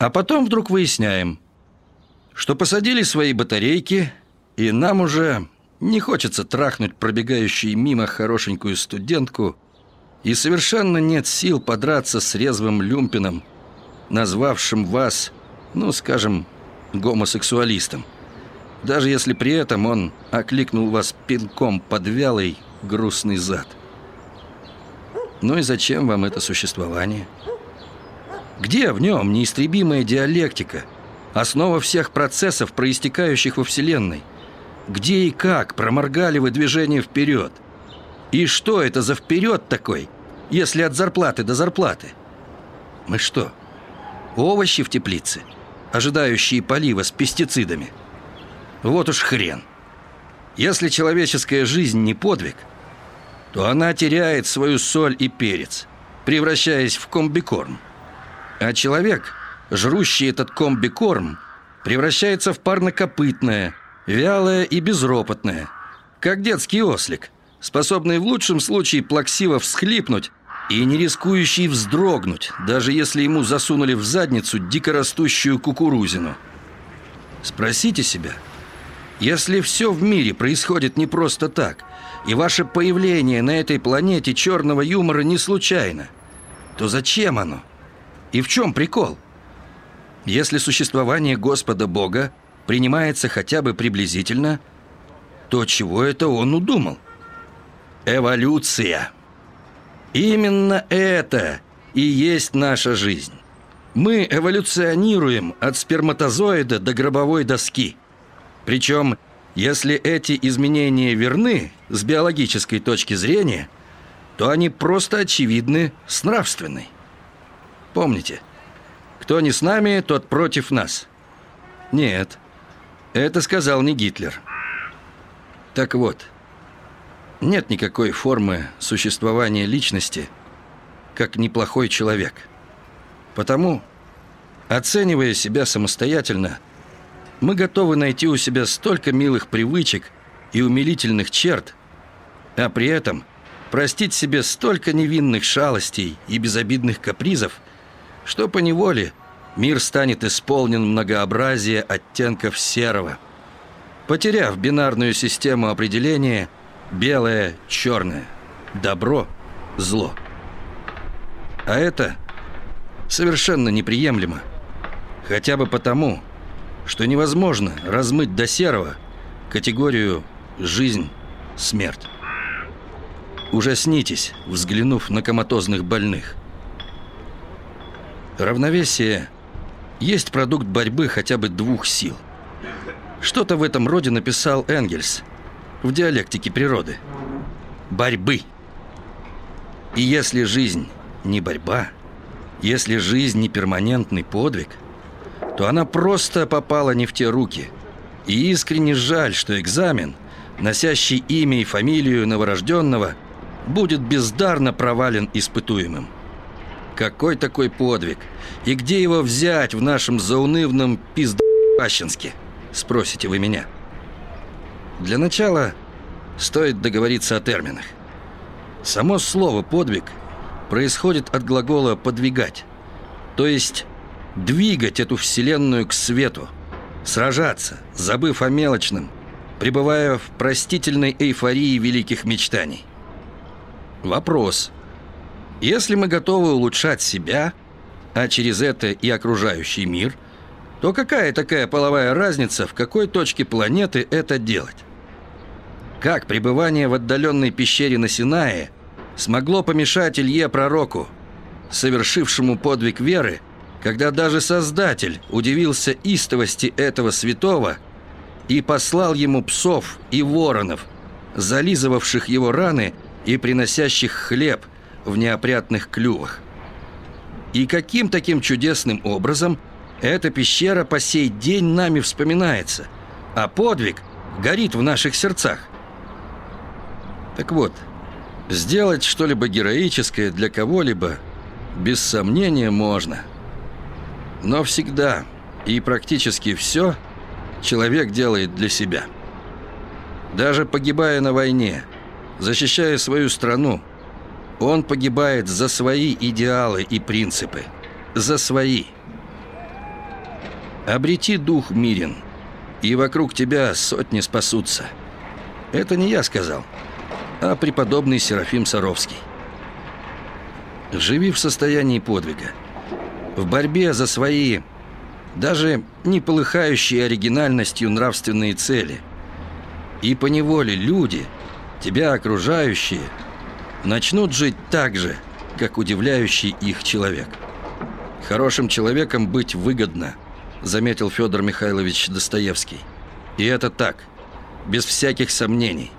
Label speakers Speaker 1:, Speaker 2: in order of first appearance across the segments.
Speaker 1: А потом вдруг выясняем, что посадили свои батарейки, и нам уже не хочется трахнуть пробегающую мимо хорошенькую студентку, и совершенно нет сил подраться с резвым люмпином, назвавшим вас, ну, скажем, гомосексуалистом. Даже если при этом он окликнул вас пинком под вялый грустный зад. Ну и зачем вам это существование? Где в нем неистребимая диалектика, основа всех процессов, проистекающих во Вселенной? Где и как проморгали вы движение вперед? И что это за вперед такой, если от зарплаты до зарплаты? Мы что, овощи в теплице, ожидающие полива с пестицидами? Вот уж хрен. Если человеческая жизнь не подвиг, то она теряет свою соль и перец, превращаясь в комбикорм. А человек, жрущий этот комбикорм, превращается в парнокопытное, вялое и безропотное, как детский ослик, способный в лучшем случае плаксиво всхлипнуть и не рискующий вздрогнуть, даже если ему засунули в задницу дикорастущую кукурузину. Спросите себя, если все в мире происходит не просто так, и ваше появление на этой планете черного юмора не случайно, то зачем оно? И в чем прикол? Если существование Господа Бога принимается хотя бы приблизительно, то чего это он удумал? Эволюция. Именно это и есть наша жизнь. Мы эволюционируем от сперматозоида до гробовой доски. Причем, если эти изменения верны с биологической точки зрения, то они просто очевидны с нравственной. Помните, кто не с нами, тот против нас. Нет, это сказал не Гитлер. Так вот, нет никакой формы существования личности, как неплохой человек. Потому, оценивая себя самостоятельно, мы готовы найти у себя столько милых привычек и умилительных черт, а при этом простить себе столько невинных шалостей и безобидных капризов, что поневоле мир станет исполнен многообразия оттенков серого. Потеряв бинарную систему определения белое-черное, добро-зло. А это совершенно неприемлемо. Хотя бы потому, что невозможно размыть до серого категорию «жизнь-смерть». Ужаснитесь, взглянув на коматозных больных. Равновесие есть продукт борьбы хотя бы двух сил. Что-то в этом роде написал Энгельс в диалектике природы. Борьбы. И если жизнь не борьба, если жизнь не перманентный подвиг, то она просто попала не в те руки. И искренне жаль, что экзамен, носящий имя и фамилию новорожденного, будет бездарно провален испытуемым. Какой такой подвиг? И где его взять в нашем заунывном пиздащенске? Спросите вы меня. Для начала стоит договориться о терминах. Само слово «подвиг» происходит от глагола «подвигать», то есть двигать эту вселенную к свету, сражаться, забыв о мелочном, пребывая в простительной эйфории великих мечтаний. Вопрос – если мы готовы улучшать себя, а через это и окружающий мир, то какая такая половая разница, в какой точке планеты это делать? Как пребывание в отдаленной пещере на Синае смогло помешать Илье Пророку, совершившему подвиг веры, когда даже Создатель удивился истовости этого святого и послал ему псов и воронов, зализывавших его раны и приносящих хлеб – в неопрятных клювах. И каким таким чудесным образом эта пещера по сей день нами вспоминается, а подвиг горит в наших сердцах. Так вот, сделать что-либо героическое для кого-либо без сомнения можно. Но всегда и практически все человек делает для себя. Даже погибая на войне, защищая свою страну, он погибает за свои идеалы и принципы. За свои. Обрети дух мирен, и вокруг тебя сотни спасутся. Это не я сказал, а преподобный Серафим Саровский. Живи в состоянии подвига. В борьбе за свои, даже не полыхающие оригинальностью нравственные цели. И поневоле люди, тебя окружающие, начнут жить так же, как удивляющий их человек. Хорошим человеком быть выгодно, заметил Федор Михайлович Достоевский. И это так, без всяких сомнений.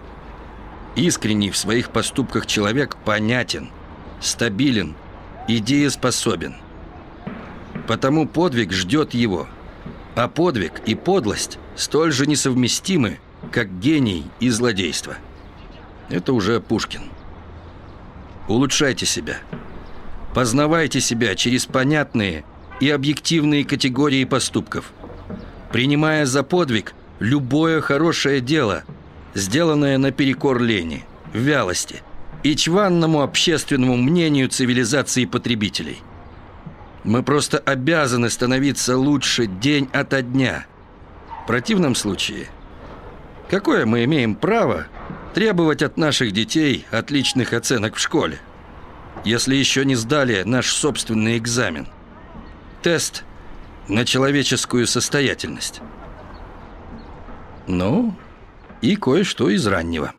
Speaker 1: Искренний в своих поступках человек понятен, стабилен и дееспособен. Потому подвиг ждет его. А подвиг и подлость столь же несовместимы, как гений и злодейство. Это уже Пушкин. Улучшайте себя. Познавайте себя через понятные и объективные категории поступков. Принимая за подвиг любое хорошее дело, сделанное наперекор лени, вялости и чванному общественному мнению цивилизации потребителей. Мы просто обязаны становиться лучше день ото дня. В противном случае, какое мы имеем право требовать от наших детей отличных оценок в школе, если еще не сдали наш собственный экзамен. Тест на человеческую состоятельность. Ну, и кое-что из раннего.